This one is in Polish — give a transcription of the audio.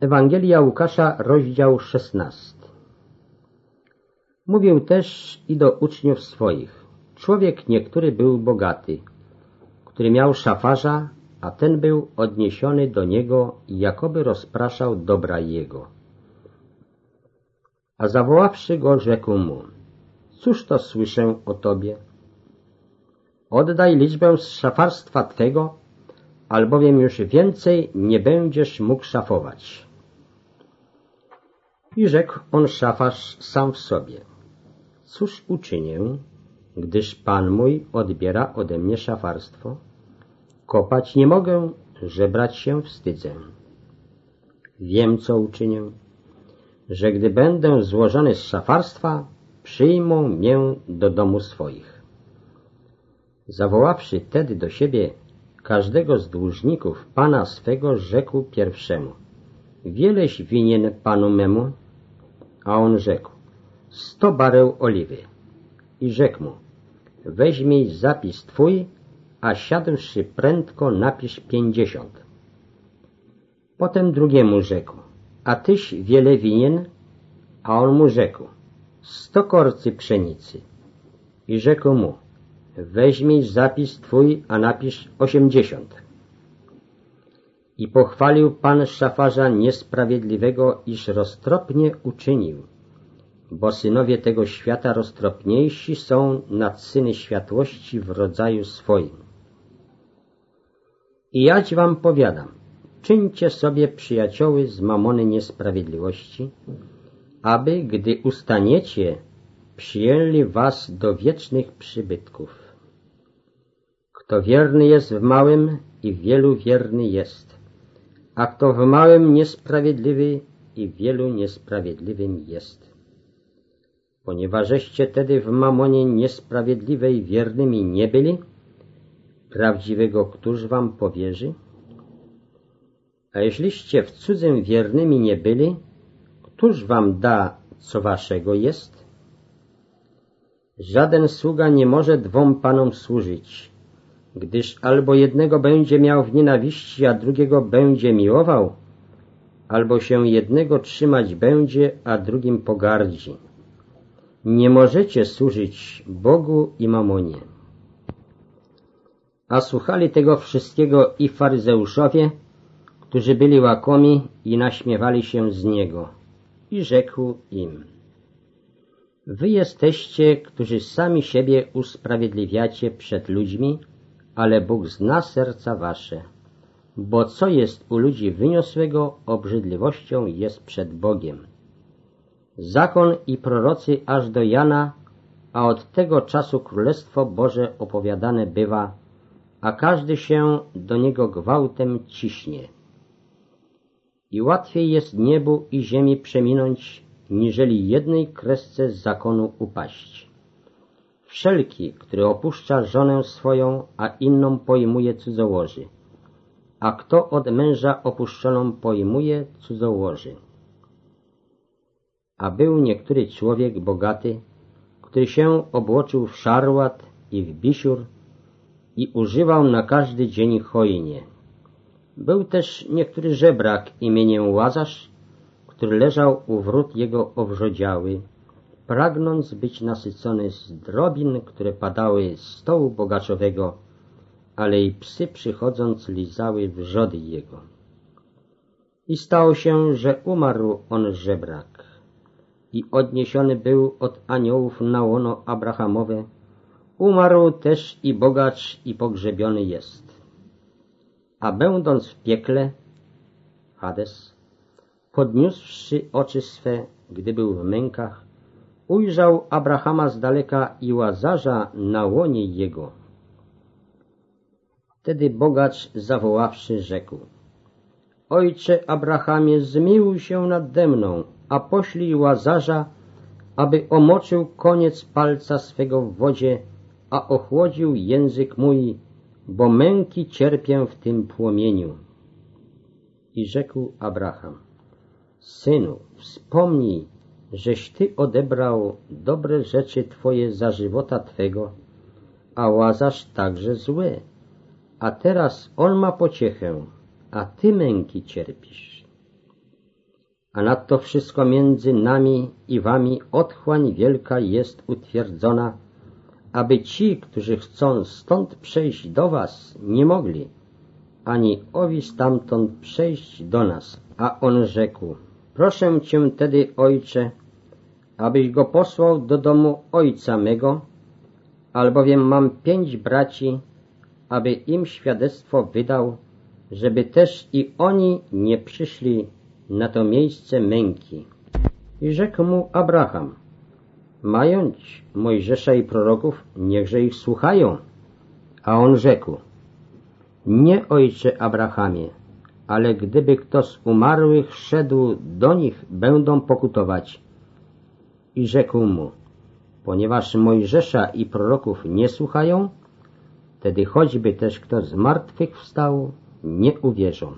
Ewangelia Łukasza, rozdział szesnasty. Mówił też i do uczniów swoich. Człowiek niektóry był bogaty, który miał szafarza, a ten był odniesiony do niego i jakoby rozpraszał dobra jego. A zawoławszy go, rzekł mu, cóż to słyszę o tobie? Oddaj liczbę z szafarstwa twego, albowiem już więcej nie będziesz mógł szafować. I rzekł on szafarz sam w sobie. Cóż uczynię, gdyż Pan mój odbiera ode mnie szafarstwo? Kopać nie mogę, żebrać się wstydzę. Wiem, co uczynię, że gdy będę złożony z szafarstwa, przyjmą mnie do domu swoich. Zawoławszy tedy do siebie każdego z dłużników pana swego, rzekł pierwszemu Wieleś winien panu memu? A on rzekł Sto bareł oliwy. I rzekł mu Weźmij zapis twój, a siadłszy prędko napisz pięćdziesiąt. Potem drugiemu rzekł A tyś wiele winien? A on mu rzekł Sto korcy pszenicy. I rzekł mu Weźmij zapis twój, a napisz osiemdziesiąt. I pochwalił Pan szafarza niesprawiedliwego, iż roztropnie uczynił, bo synowie tego świata roztropniejsi są nad syny światłości w rodzaju swoim. I jać wam powiadam, czyńcie sobie przyjacioły z mamony niesprawiedliwości, aby, gdy ustaniecie, przyjęli was do wiecznych przybytków. Kto wierny jest w małym i wielu wierny jest, a kto w małym niesprawiedliwy i wielu niesprawiedliwym jest. Ponieważeście tedy w mamonie niesprawiedliwej wiernymi nie byli, prawdziwego któż wam powierzy? A jeśliście w cudzym wiernymi nie byli, któż wam da, co waszego jest? Żaden sługa nie może dwom panom służyć, gdyż albo jednego będzie miał w nienawiści, a drugiego będzie miłował, albo się jednego trzymać będzie, a drugim pogardzi. Nie możecie służyć Bogu i mamonie. A słuchali tego wszystkiego i faryzeuszowie, którzy byli łakomi i naśmiewali się z Niego. I rzekł im, Wy jesteście, którzy sami siebie usprawiedliwiacie przed ludźmi, ale Bóg zna serca wasze. Bo co jest u ludzi wyniosłego, obrzydliwością jest przed Bogiem. Zakon i prorocy aż do Jana, a od tego czasu Królestwo Boże opowiadane bywa, a każdy się do niego gwałtem ciśnie. I łatwiej jest niebu i ziemi przeminąć, niżeli jednej kresce zakonu upaść. Wszelki, który opuszcza żonę swoją, a inną pojmuje cudzołoży, a kto od męża opuszczoną pojmuje cudzołoży. A był niektóry człowiek bogaty, który się obłoczył w szarłat i w bisiur i używał na każdy dzień hojnie. Był też niektóry żebrak imieniem Łazarz, który leżał u wrót jego owrzodziały, pragnąc być nasycony z drobin, które padały z stołu bogaczowego, ale i psy przychodząc lizały wrzody jego. I stało się, że umarł on żebrak i odniesiony był od aniołów na łono Abrahamowe, umarł też i bogacz i pogrzebiony jest. A będąc w piekle, Hades, podniósłszy oczy swe, gdy był w mękach, ujrzał Abrahama z daleka i Łazarza na łonie jego. Wtedy bogacz zawoławszy rzekł Ojcze Abrahamie, zmiłuj się nade mną, a poślij Łazarza, aby omoczył koniec palca swego w wodzie, a ochłodził język mój, bo męki cierpię w tym płomieniu. I rzekł Abraham, Synu, wspomnij, żeś Ty odebrał dobre rzeczy Twoje za żywota Twego, a Łazarz także złe. A teraz on ma pociechę, a Ty męki cierpisz. a nadto wszystko między nami i wami otchłań wielka jest utwierdzona, aby ci, którzy chcą stąd przejść do was, nie mogli, ani owi stamtąd przejść do nas. A on rzekł, proszę cię tedy, ojcze, abyś go posłał do domu ojca mego, albowiem mam pięć braci, aby im świadectwo wydał, żeby też i oni nie przyszli na to miejsce męki. I rzekł mu Abraham, mając Mojżesza i proroków, niechże ich słuchają. A on rzekł, nie ojcze Abrahamie, ale gdyby kto z umarłych szedł do nich, będą pokutować. I rzekł mu, ponieważ Mojżesza i proroków nie słuchają, wtedy choćby też kto z martwych wstał, nie uwierzą.